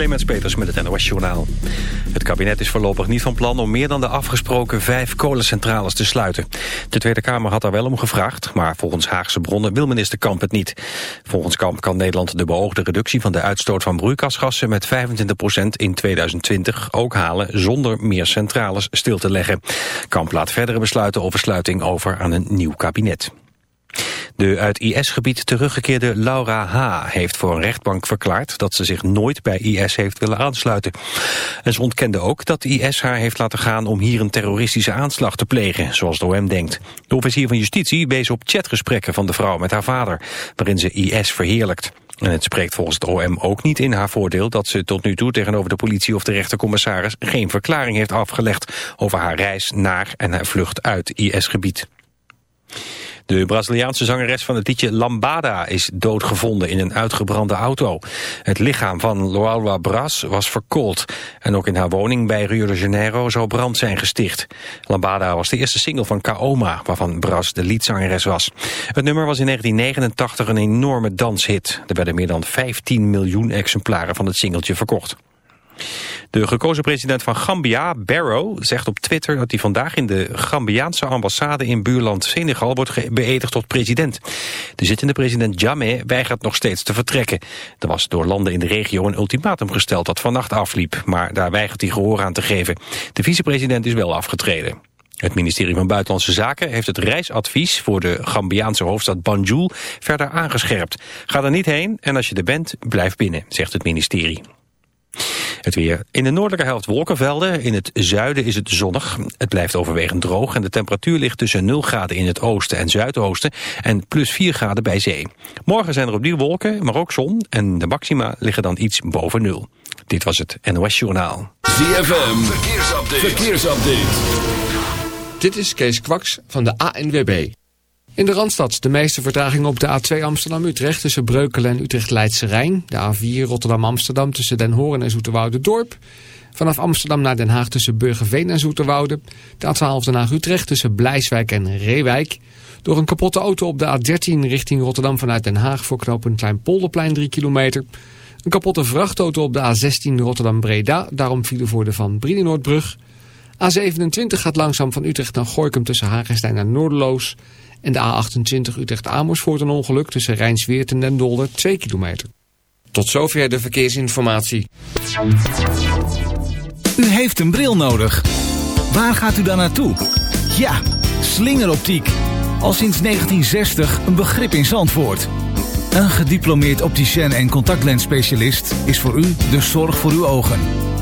Clemens Peters met het NOS Journaal. Het kabinet is voorlopig niet van plan om meer dan de afgesproken vijf kolencentrales te sluiten. De Tweede Kamer had daar wel om gevraagd, maar volgens Haagse bronnen wil minister Kamp het niet. Volgens Kamp kan Nederland de beoogde reductie van de uitstoot van broeikasgassen met 25% in 2020 ook halen zonder meer centrales stil te leggen. Kamp laat verdere besluiten over sluiting over aan een nieuw kabinet. De uit IS-gebied teruggekeerde Laura H. heeft voor een rechtbank verklaard dat ze zich nooit bij IS heeft willen aansluiten. En ze ontkende ook dat IS haar heeft laten gaan om hier een terroristische aanslag te plegen, zoals de OM denkt. De officier van justitie wees op chatgesprekken van de vrouw met haar vader, waarin ze IS verheerlijkt. En het spreekt volgens het OM ook niet in haar voordeel dat ze tot nu toe tegenover de politie of de rechtercommissaris geen verklaring heeft afgelegd over haar reis naar en haar vlucht uit IS-gebied. De Braziliaanse zangeres van het liedje Lambada is doodgevonden in een uitgebrande auto. Het lichaam van Loalwa Bras was verkoold. En ook in haar woning bij Rio de Janeiro zou brand zijn gesticht. Lambada was de eerste single van Kaoma, waarvan Bras de liedzangeres was. Het nummer was in 1989 een enorme danshit. Er werden meer dan 15 miljoen exemplaren van het singeltje verkocht. De gekozen president van Gambia, Barrow, zegt op Twitter dat hij vandaag in de Gambiaanse ambassade in buurland Senegal wordt beëdigd tot president. De zittende president Jammeh weigert nog steeds te vertrekken. Er was door landen in de regio een ultimatum gesteld dat vannacht afliep, maar daar weigert hij gehoor aan te geven. De vicepresident is wel afgetreden. Het ministerie van Buitenlandse Zaken heeft het reisadvies voor de Gambiaanse hoofdstad Banjul verder aangescherpt. Ga er niet heen en als je er bent, blijf binnen, zegt het ministerie. Het weer. In de noordelijke helft wolkenvelden. In het zuiden is het zonnig. Het blijft overwegend droog en de temperatuur ligt tussen 0 graden in het oosten en zuidoosten en plus 4 graden bij zee. Morgen zijn er opnieuw wolken, maar ook zon en de maxima liggen dan iets boven nul. Dit was het NOS Journaal. ZFM. Verkeersupdate. Verkeersupdate. Dit is Kees Kwaks van de ANWB. In de Randstad de meeste vertraging op de A2 Amsterdam-Utrecht tussen Breukelen en Utrecht-Leidse Rijn. De A4 Rotterdam-Amsterdam tussen Den Hoorn en Zoeterwoude-Dorp. Vanaf Amsterdam naar Den Haag tussen Burgerveen en Zoeterwoude. De A12 Den Haag-Utrecht tussen Blijswijk en Reewijk. Door een kapotte auto op de A13 richting Rotterdam vanuit Den Haag voor knooppunt Kleinpolderplein 3 kilometer. Een kapotte vrachtauto op de A16 Rotterdam-Breda, daarom vielen voor de Van Brienenoordbrug. A27 gaat langzaam van Utrecht naar Gorkum tussen Hagenstein en Noorderloos. En de A28 Utrecht-Amersfoort een ongeluk tussen Rijnsweert en Dolder 2 kilometer. Tot zover de verkeersinformatie. U heeft een bril nodig. Waar gaat u dan naartoe? Ja, slingeroptiek. Al sinds 1960 een begrip in Zandvoort. Een gediplomeerd opticien en contactlensspecialist is voor u de zorg voor uw ogen.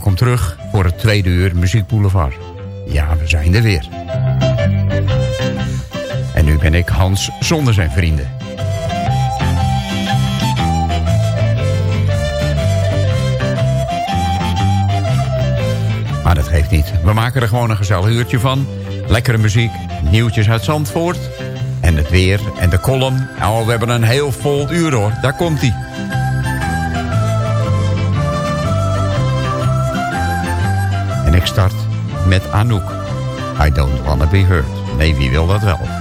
Welkom terug voor het tweede uur Muziek Boulevard. Ja, we zijn er weer. En nu ben ik Hans zonder zijn vrienden. Maar dat geeft niet. We maken er gewoon een gezellig uurtje van. Lekkere muziek, nieuwtjes uit Zandvoort... en het weer en de column. Nou, we hebben een heel vol uur hoor. Daar komt-ie. ik start met Anouk. I don't wanna be heard. Nee, wie wil dat wel?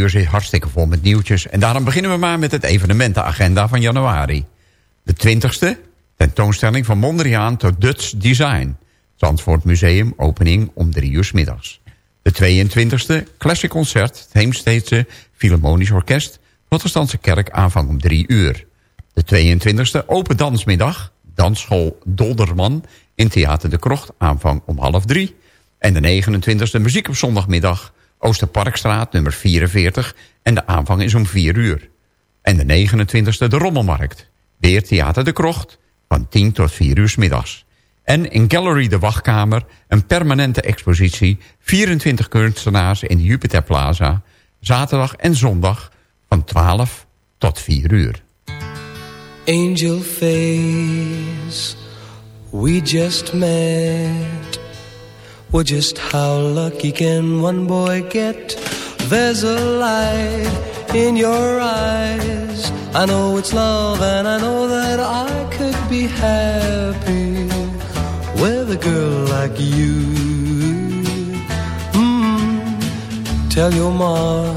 uur zit hartstikke vol met nieuwtjes. En daarom beginnen we maar met het evenementenagenda van januari. De 20e, tentoonstelling van Mondriaan tot Dutch Design. Zandvoort Museum, opening om drie uur middags. De 22e, classic concert, het Philharmonisch Orkest... Protestantse Kerk, aanvang om drie uur. De 22e, open dansmiddag, dansschool Dolderman... in Theater de Krocht, aanvang om half drie. En de 29e, muziek op zondagmiddag... Oosterparkstraat nummer 44 en de aanvang is om 4 uur. En de 29e de Rommelmarkt, weer Theater de Krocht van 10 tot 4 uur s middags. En in Gallery de Wachtkamer een permanente expositie... 24 kunstenaars in de Jupiter Plaza... zaterdag en zondag van 12 tot 4 uur. Angel face, we just met... Well, just how lucky can one boy get? There's a light in your eyes. I know it's love, and I know that I could be happy with a girl like you. Mm. Tell your ma,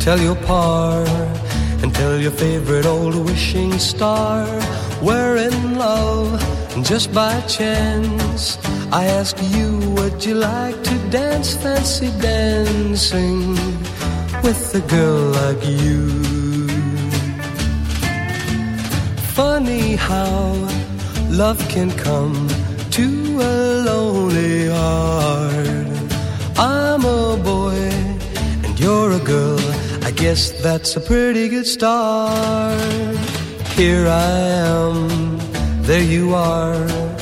tell your pa, and tell your favorite old wishing star we're in love just by chance. I ask you, would you like to dance fancy dancing with a girl like you? Funny how love can come to a lonely heart. I'm a boy and you're a girl. I guess that's a pretty good start. Here I am, there you are.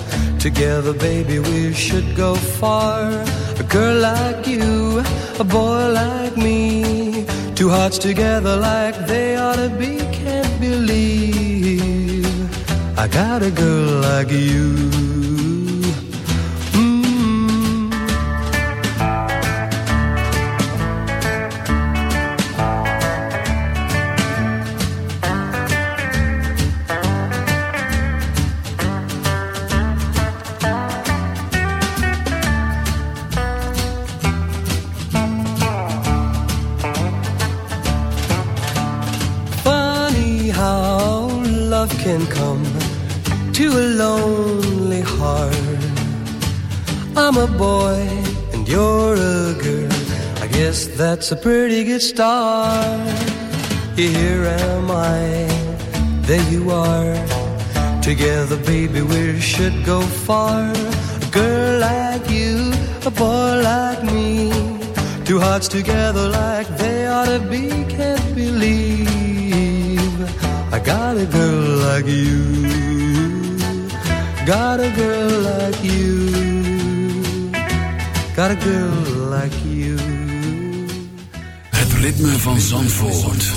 Together, baby, we should go far. A girl like you, a boy like me. Two hearts together like they ought to be. Can't believe I got a girl like you. Can come to a lonely heart. I'm a boy and you're a girl. I guess that's a pretty good start. Here am I, there you are. Together, baby, we should go far. A girl like you, a boy like me. Two hearts together like they ought to be. Can't believe got a girl like you. Got a girl like you. Got a girl like you. Het ritme van Zandvoort.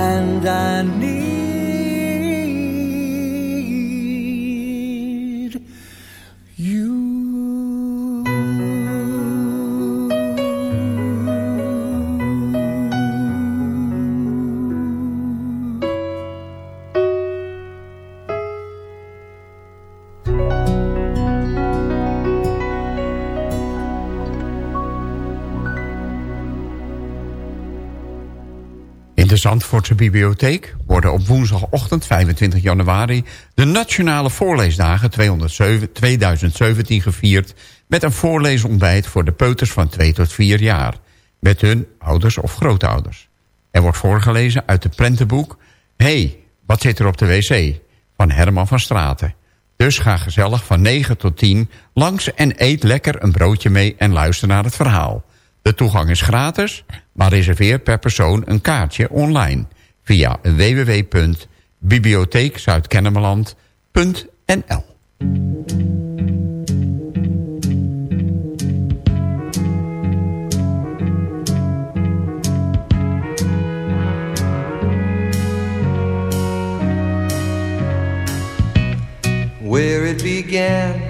And I need Zandvoortse Bibliotheek worden op woensdagochtend 25 januari... de Nationale Voorleesdagen 207 2017 gevierd... met een voorleesontbijt voor de peuters van 2 tot 4 jaar... met hun ouders of grootouders. Er wordt voorgelezen uit het prentenboek... hey, wat zit er op de wc? van Herman van Straten. Dus ga gezellig van 9 tot 10 langs en eet lekker een broodje mee... en luister naar het verhaal. De toegang is gratis, maar reserveer per persoon een kaartje online... via www.bibliotheekzuidkennemerland.nl where it began.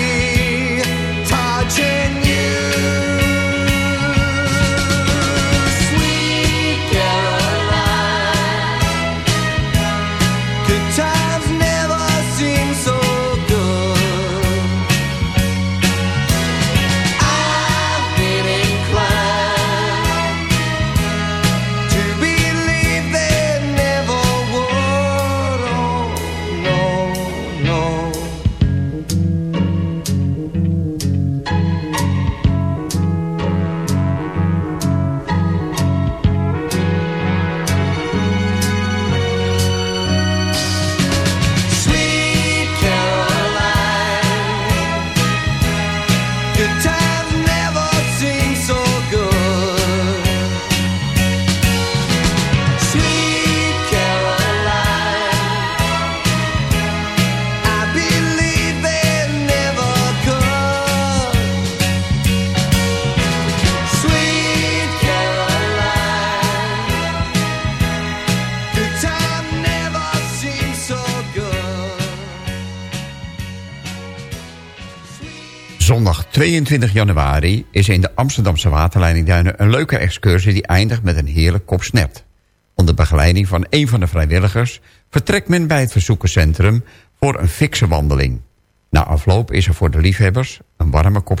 22 januari is in de Amsterdamse waterleidingduinen... een leuke excursie die eindigt met een heerlijk kop. Onder begeleiding van een van de vrijwilligers... vertrekt men bij het verzoekerscentrum voor een fikse wandeling. Na afloop is er voor de liefhebbers een warme kop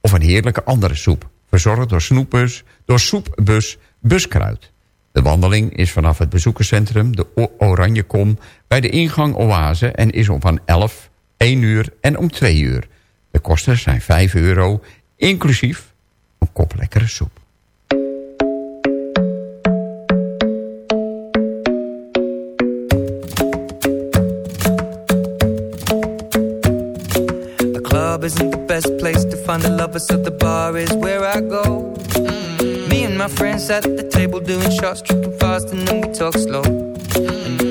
of een heerlijke andere soep, verzorgd door snoepbus, door soepbus Buskruid. De wandeling is vanaf het bezoekerscentrum de O- Oranje Kom... bij de ingang Oase en is om van 11, 1 uur en om 2 uur. De kosten zijn 5 euro, inclusief een kop lekkere soep. The club isn't the best place to find the lovers, so the bar is where I go. Mm -hmm. Me and my friends at the table doing shots, tripping fast and then we talk slow.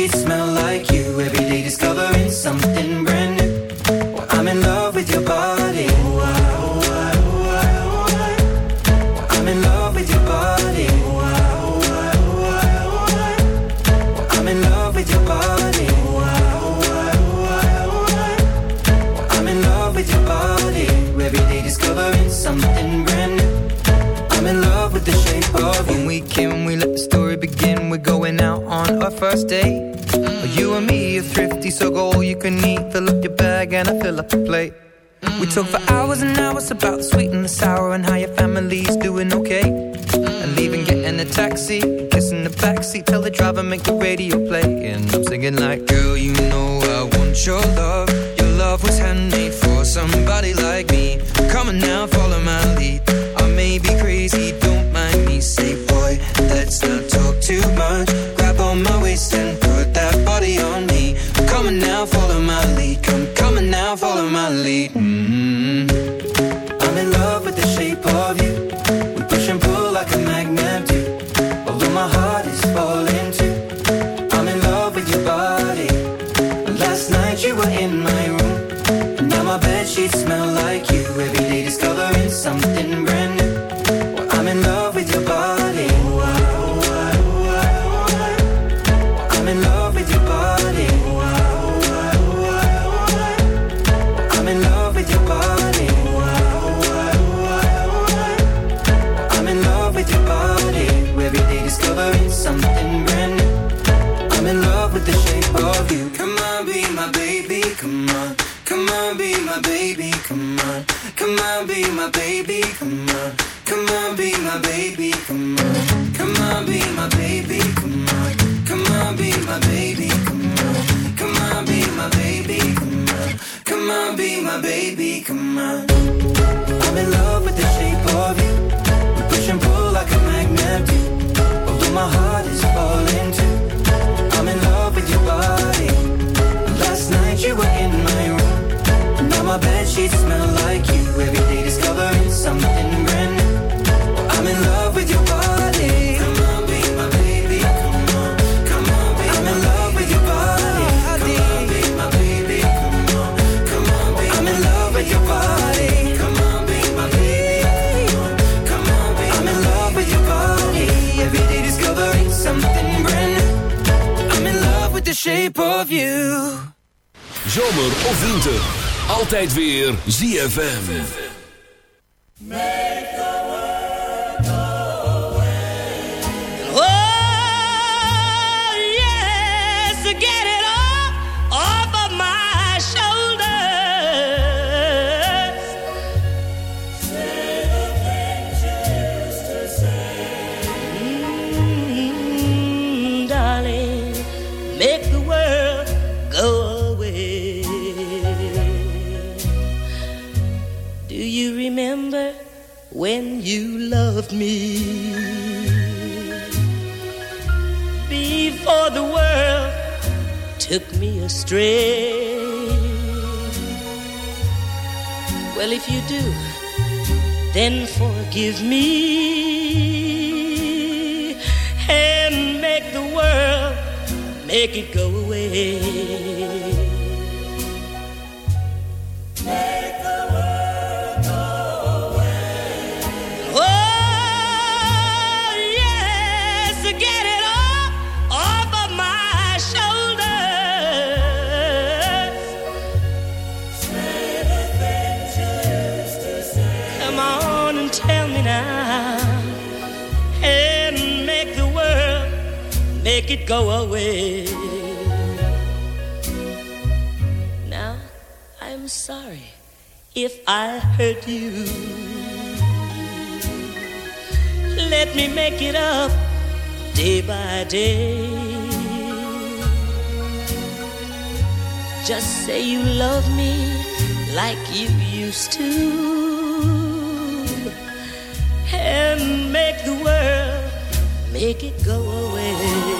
sheets smell like And I fill up the plate. We talk for hours and hours about the sweet and the sour and how your family's doing okay. And leaving, getting a taxi, kissing the backseat, tell the driver make the radio play. And I'm singing like, girl, you know I want your love of winter. Altijd weer ZFM. Make the when you loved me. Before the world took me astray. Well, if you do, then forgive me and make the world make it go away. Go away. Now I'm sorry if I hurt you. Let me make it up day by day. Just say you love me like you used to. And make the world make it go away.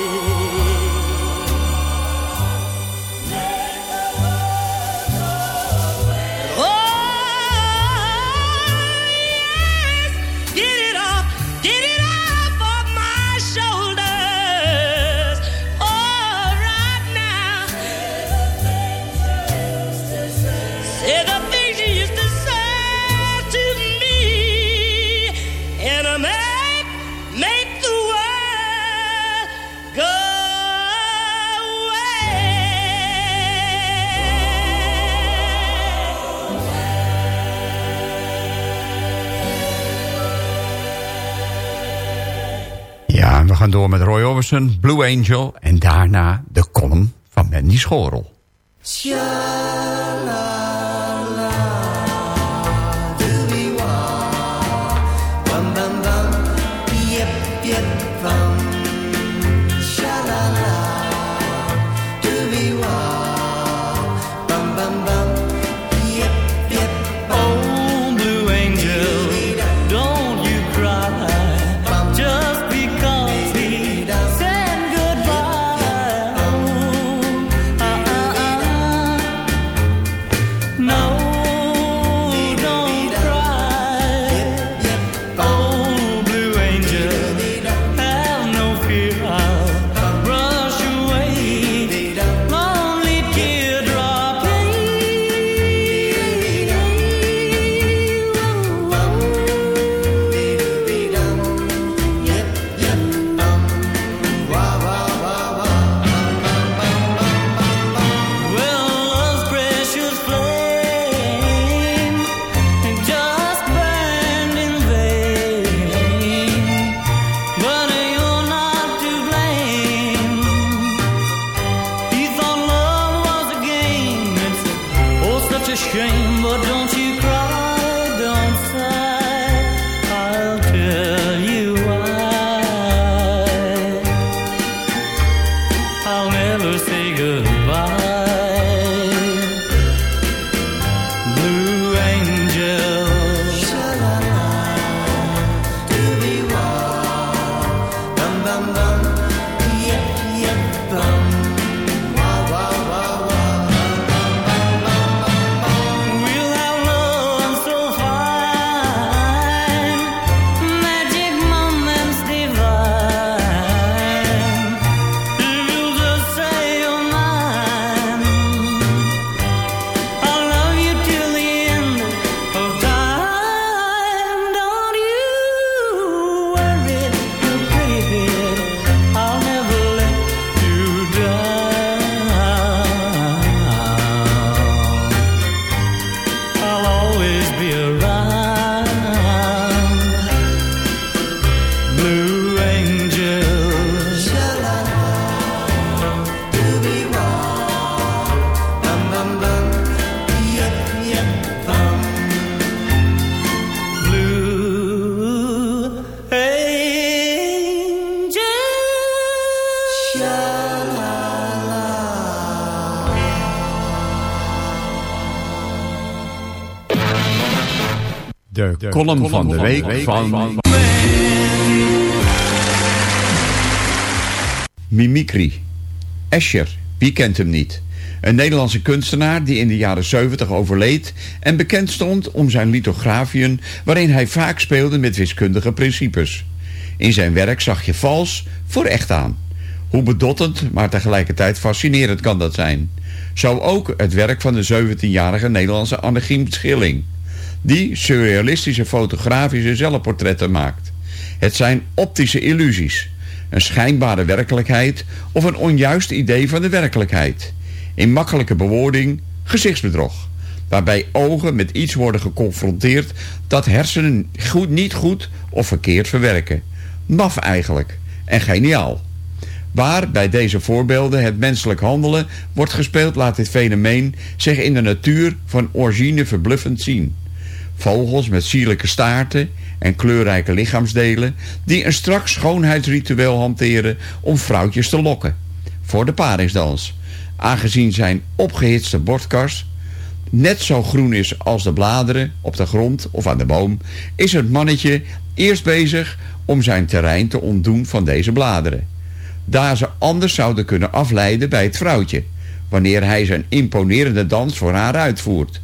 Door met Roy Orbison, Blue Angel... en daarna de column van Mandy Schorel. I'll never say goodbye. Van de week van... Mimicry. Escher, wie kent hem niet? Een Nederlandse kunstenaar die in de jaren 70 overleed... en bekend stond om zijn lithografieën... waarin hij vaak speelde met wiskundige principes. In zijn werk zag je vals voor echt aan. Hoe bedottend, maar tegelijkertijd fascinerend kan dat zijn. Zo ook het werk van de 17-jarige Nederlandse Annegien Schilling... die surrealistische fotografische zelfportretten maakt. Het zijn optische illusies, een schijnbare werkelijkheid... of een onjuist idee van de werkelijkheid. In makkelijke bewoording gezichtsbedrog. waarbij ogen met iets worden geconfronteerd dat hersenen goed, niet goed of verkeerd verwerken. Maf eigenlijk. En geniaal. Waar bij deze voorbeelden het menselijk handelen wordt gespeeld... laat dit fenomeen zich in de natuur van origine verbluffend zien. Vogels met sierlijke staarten en kleurrijke lichaamsdelen... die een strak schoonheidsritueel hanteren om vrouwtjes te lokken. Voor de paringsdans. Aangezien zijn opgehitste bordkast net zo groen is als de bladeren op de grond of aan de boom... is het mannetje eerst bezig om zijn terrein te ontdoen van deze bladeren. Daar ze anders zouden kunnen afleiden bij het vrouwtje... wanneer hij zijn imponerende dans voor haar uitvoert.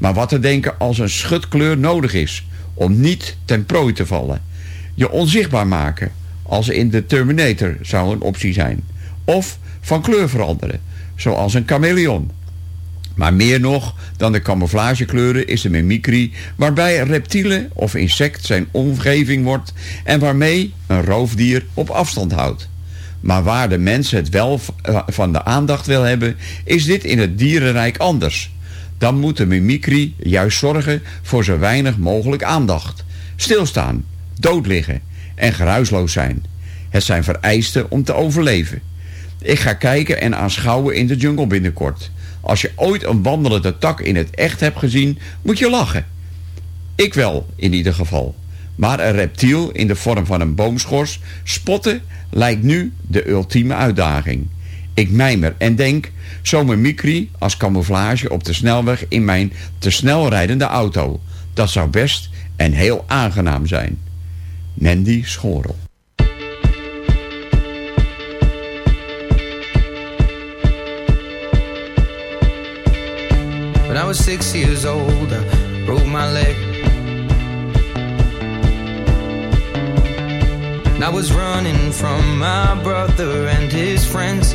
Maar wat te denken als een schutkleur nodig is... om niet ten prooi te vallen. Je onzichtbaar maken, als in de Terminator zou een optie zijn. Of van kleur veranderen, zoals een chameleon... Maar meer nog dan de camouflagekleuren is de mimicry... waarbij reptielen of insect zijn omgeving wordt... en waarmee een roofdier op afstand houdt. Maar waar de mens het wel eh, van de aandacht wil hebben... is dit in het dierenrijk anders. Dan moet de mimicry juist zorgen voor zo weinig mogelijk aandacht. Stilstaan, dood liggen en geruisloos zijn. Het zijn vereisten om te overleven. Ik ga kijken en aanschouwen in de jungle binnenkort... Als je ooit een wandelende tak in het echt hebt gezien, moet je lachen. Ik wel, in ieder geval. Maar een reptiel in de vorm van een boomschors spotten lijkt nu de ultieme uitdaging. Ik mijmer en denk, zo mijn micri als camouflage op de snelweg in mijn te snel rijdende auto. Dat zou best en heel aangenaam zijn. Mandy Schorel. When I was six years old, I broke my leg. And I was running from my brother and his friends.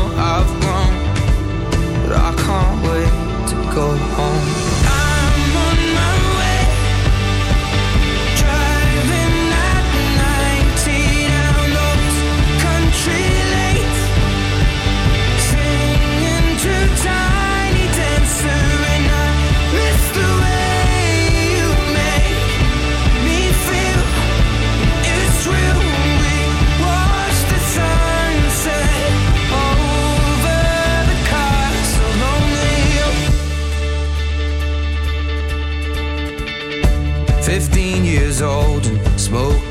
go home.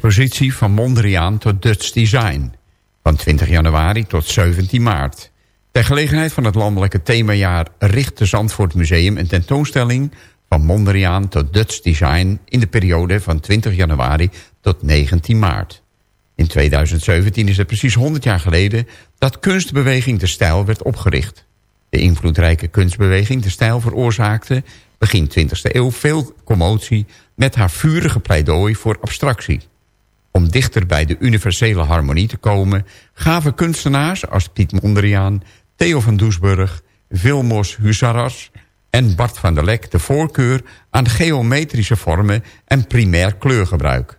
Expositie van Mondriaan tot Dutch Design. Van 20 januari tot 17 maart. Ter gelegenheid van het landelijke themajaar richt de Zandvoort Museum een tentoonstelling van Mondriaan tot Dutch Design in de periode van 20 januari tot 19 maart. In 2017 is het precies 100 jaar geleden dat kunstbeweging De Stijl werd opgericht. De invloedrijke kunstbeweging De Stijl veroorzaakte begin 20e eeuw veel commotie met haar vurige pleidooi voor abstractie. Om dichter bij de universele harmonie te komen... gaven kunstenaars als Piet Mondriaan, Theo van Doesburg... Vilmos Husaras en Bart van der Lek de voorkeur... aan geometrische vormen en primair kleurgebruik.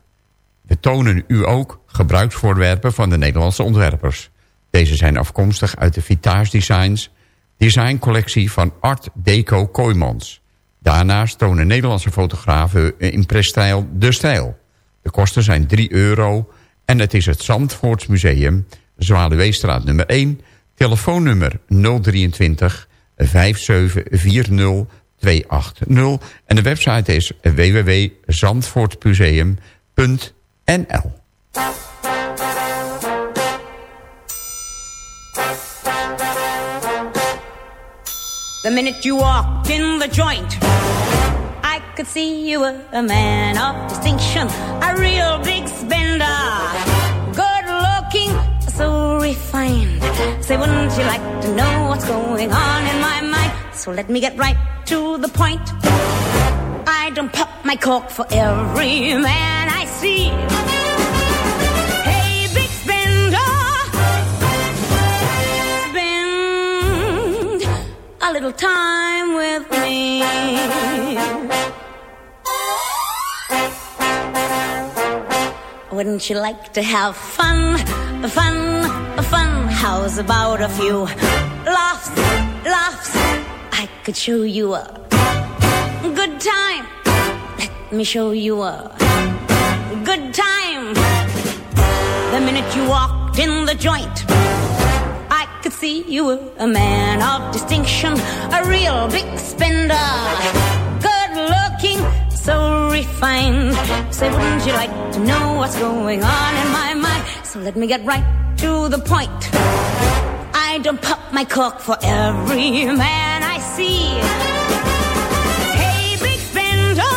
We tonen u ook gebruiksvoorwerpen van de Nederlandse ontwerpers. Deze zijn afkomstig uit de Vitage Designs... designcollectie van Art Deco Kooimans. Daarnaast tonen Nederlandse fotografen in prestijl De Stijl... De kosten zijn 3 euro en het is het Zandvoorts Museum, Zwaluweestraat nummer 1, telefoonnummer 023 5740 280 en de website is www.zandvoortmuseum.nl. The minute you walked in the joint, could see you were a man of distinction, a real big spender. Good looking, so refined. Say, wouldn't you like to know what's going on in my mind? So let me get right to the point. I don't pop my cork for every man I see. Hey, big spender, spend a little time with Wouldn't you like to have fun, fun, fun? How's about a few laughs, laughs? I could show you a good time. Let me show you a good time. The minute you walked in the joint, I could see you were a man of distinction, a real big spender. So refined. Say, wouldn't you like to know what's going on in my mind? So let me get right to the point. I don't pop my cork for every man I see. Hey, big spender.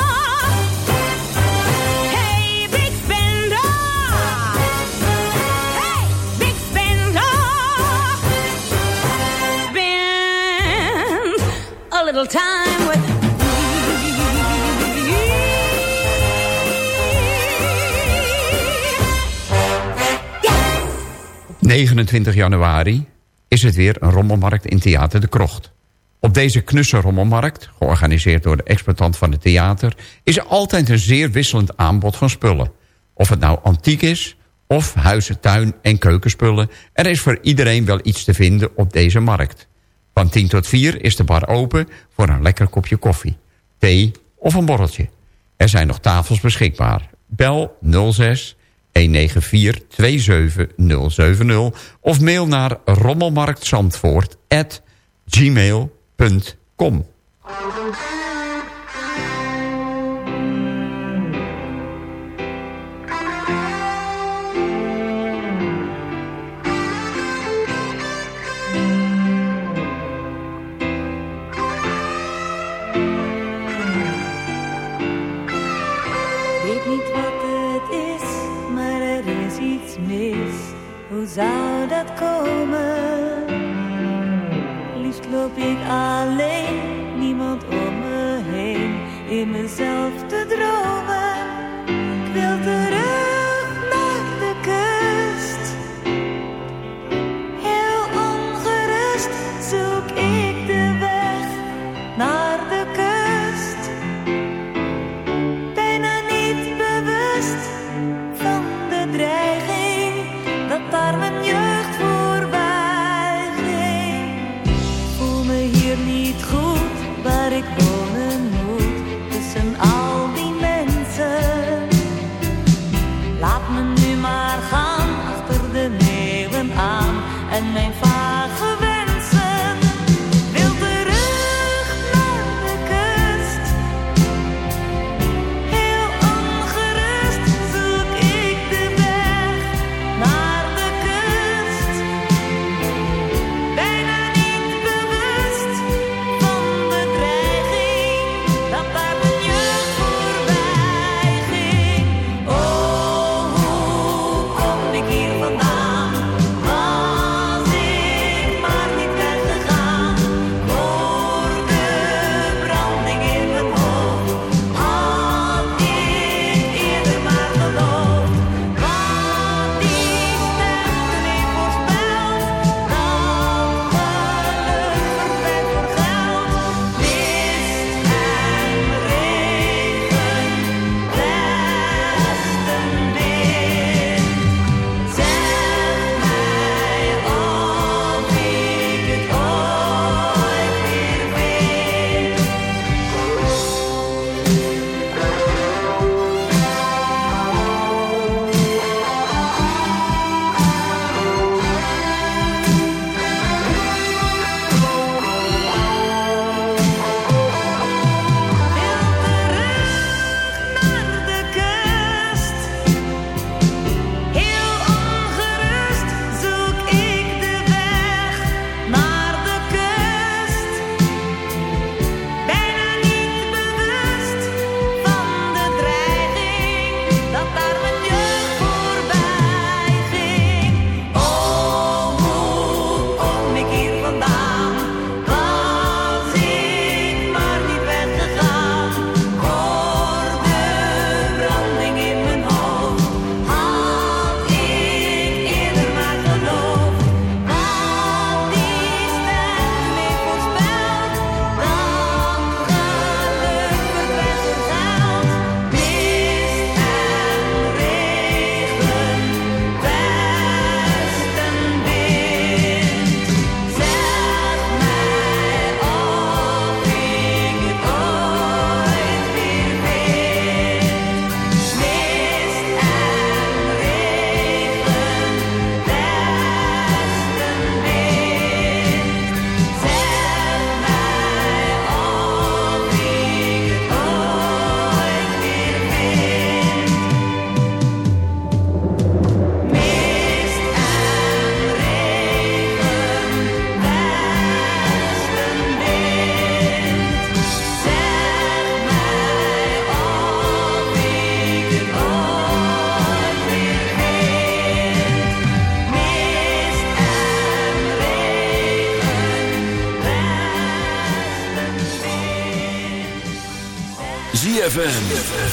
Hey, big spender. Hey, big spender. Spend a little time 29 januari is het weer een rommelmarkt in Theater de Krocht. Op deze knusse rommelmarkt, georganiseerd door de exploitant van het theater... is er altijd een zeer wisselend aanbod van spullen. Of het nou antiek is, of huizen, tuin en keukenspullen... er is voor iedereen wel iets te vinden op deze markt. Van 10 tot 4 is de bar open voor een lekker kopje koffie, thee of een borreltje. Er zijn nog tafels beschikbaar. Bel 06 194 27070 of mail naar rommelmarktzandvoort zou dat komen? Liefst loop ik alleen, niemand om me heen, in mezelf te dromen.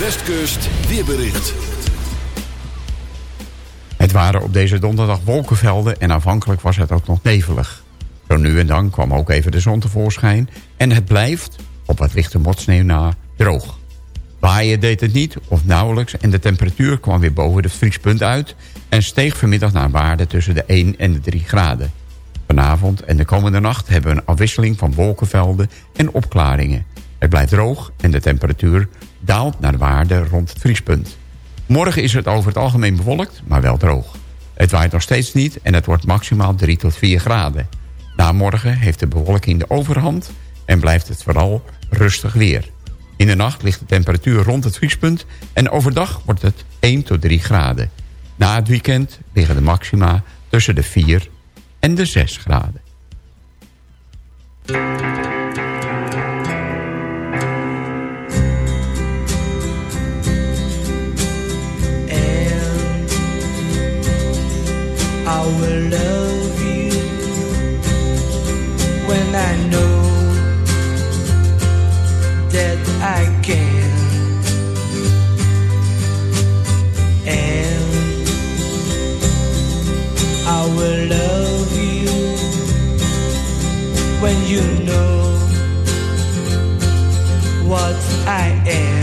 Westkust, weerbericht. Het waren op deze donderdag wolkenvelden en afhankelijk was het ook nog nevelig. Zo nu en dan kwam ook even de zon tevoorschijn... en het blijft, op wat lichte motsneeuw na, droog. Waaien deed het niet of nauwelijks en de temperatuur kwam weer boven het vriespunt uit... en steeg vanmiddag naar waarde tussen de 1 en de 3 graden. Vanavond en de komende nacht hebben we een afwisseling van wolkenvelden en opklaringen. Het blijft droog en de temperatuur daalt naar waarde rond het vriespunt. Morgen is het over het algemeen bewolkt, maar wel droog. Het waait nog steeds niet en het wordt maximaal 3 tot 4 graden. Na morgen heeft de bewolking de overhand en blijft het vooral rustig weer. In de nacht ligt de temperatuur rond het vriespunt en overdag wordt het 1 tot 3 graden. Na het weekend liggen de maxima tussen de 4 en de 6 graden. I will love you when I know that I can. And I will love you when you know what I am.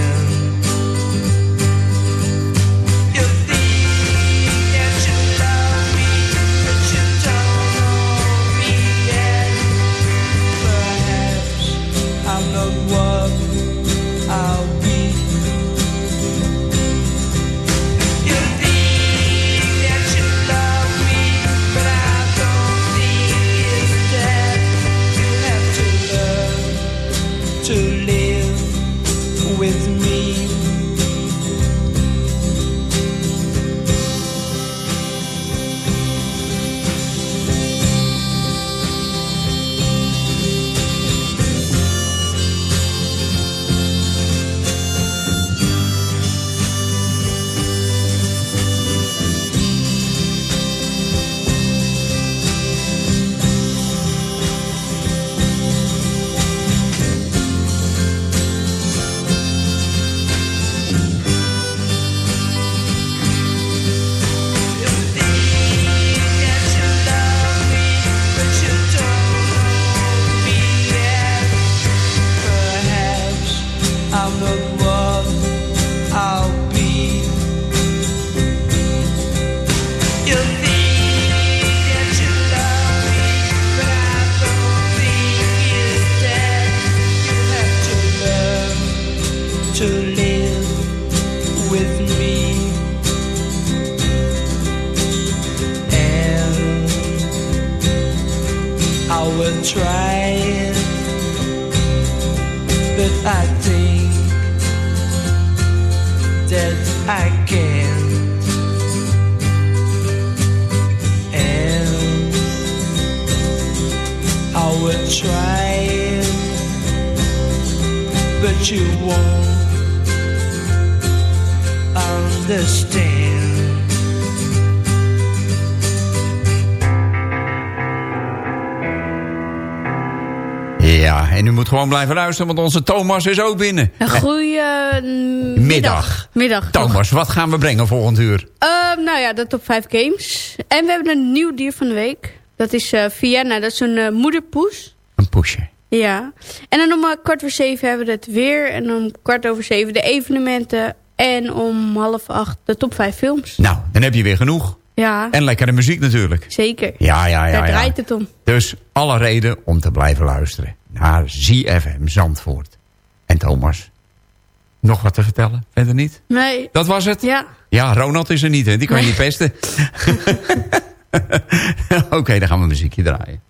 Gewoon blijven luisteren, want onze Thomas is ook binnen. Een goede Middag. middag. Thomas, wat gaan we brengen volgend uur? Ehm, nou ja, de top 5 games. En we hebben een nieuw dier van de week. Dat is eh, Vienna. Dat is een eh, moederpoes. Een poesje. Ja. En dan om eh, kwart voor zeven hebben we het weer. En om kwart over zeven de evenementen. En om half acht de top 5 films. Nou, dan heb je weer genoeg. Ja, En lekkere muziek natuurlijk. zeker. Ja, ja, ja. Daar ja. draait het om. Dus alle reden om te blijven luisteren naar ZFM Zandvoort. En Thomas, nog wat te vertellen? Verder niet? Nee. Dat was het? Ja. Ja, Ronald is er niet, hè? die kan je niet pesten. Oké, dan gaan we een muziekje draaien.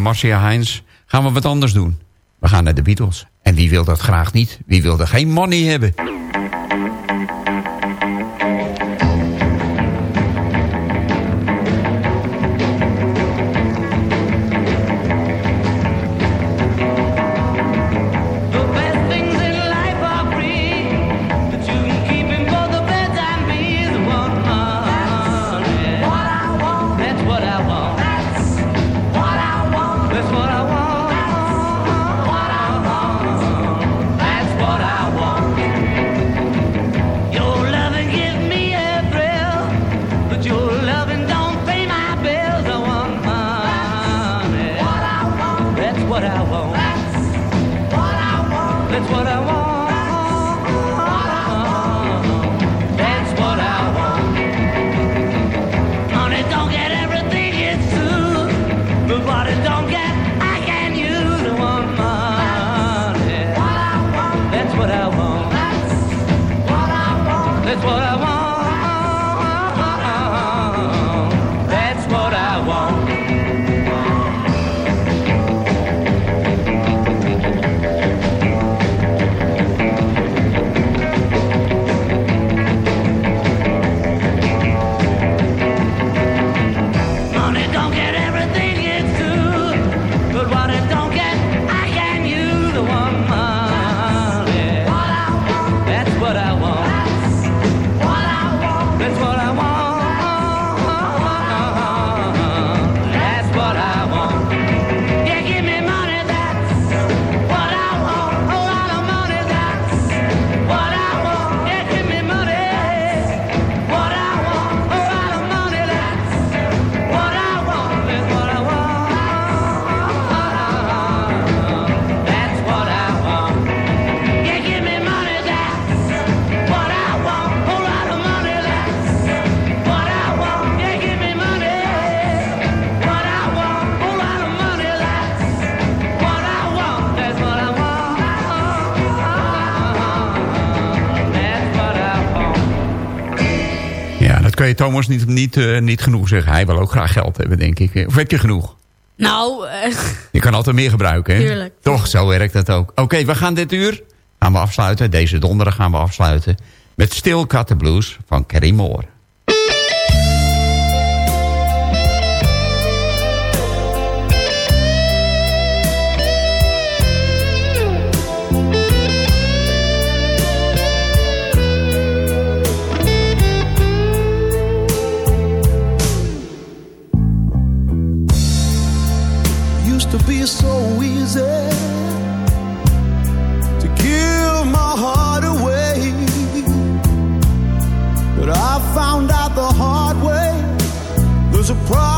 Marcia Heinz gaan we wat anders doen. We gaan naar de Beatles. En wie wil dat graag niet? Wie wil er geen money hebben? That's what I want. That's what I want. That's what I want. kan Thomas niet, niet, eh, niet genoeg zeggen. Hij wil ook graag geld hebben, denk ik. Of heb je genoeg? Nou... Eh, je kan altijd meer gebruiken, hè? Tuurlijk. Toch, zo werkt dat ook. Oké, we gaan dit uur gaan we afsluiten. Deze donderdag gaan we afsluiten. Met Stil Blues van Carrie Moore. used to be so easy to give my heart away. But I found out the hard way. There's a price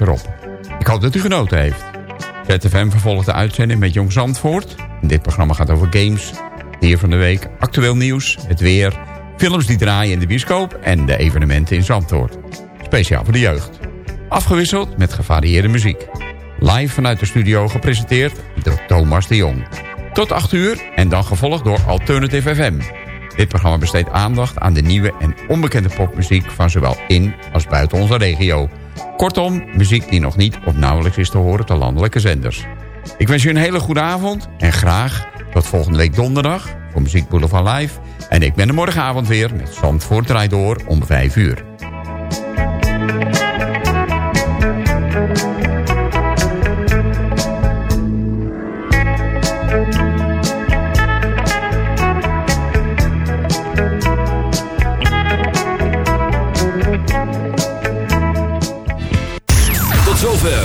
erop. Ik hoop dat u genoten heeft. ZFM vervolgt de uitzending met Jong Zandvoort. Dit programma gaat over games, dier van de week, actueel nieuws, het weer... films die draaien in de bioscoop en de evenementen in Zandvoort. Speciaal voor de jeugd. Afgewisseld met gevarieerde muziek. Live vanuit de studio gepresenteerd door Thomas de Jong. Tot 8 uur en dan gevolgd door Alternative FM. Dit programma besteedt aandacht aan de nieuwe en onbekende popmuziek... van zowel in als buiten onze regio. Kortom, muziek die nog niet of nauwelijks is te horen op de landelijke zenders. Ik wens u een hele goede avond en graag tot volgende week donderdag... voor Muziek Boulevard Live. En ik ben er morgenavond weer met Zandvoort Door om 5 uur.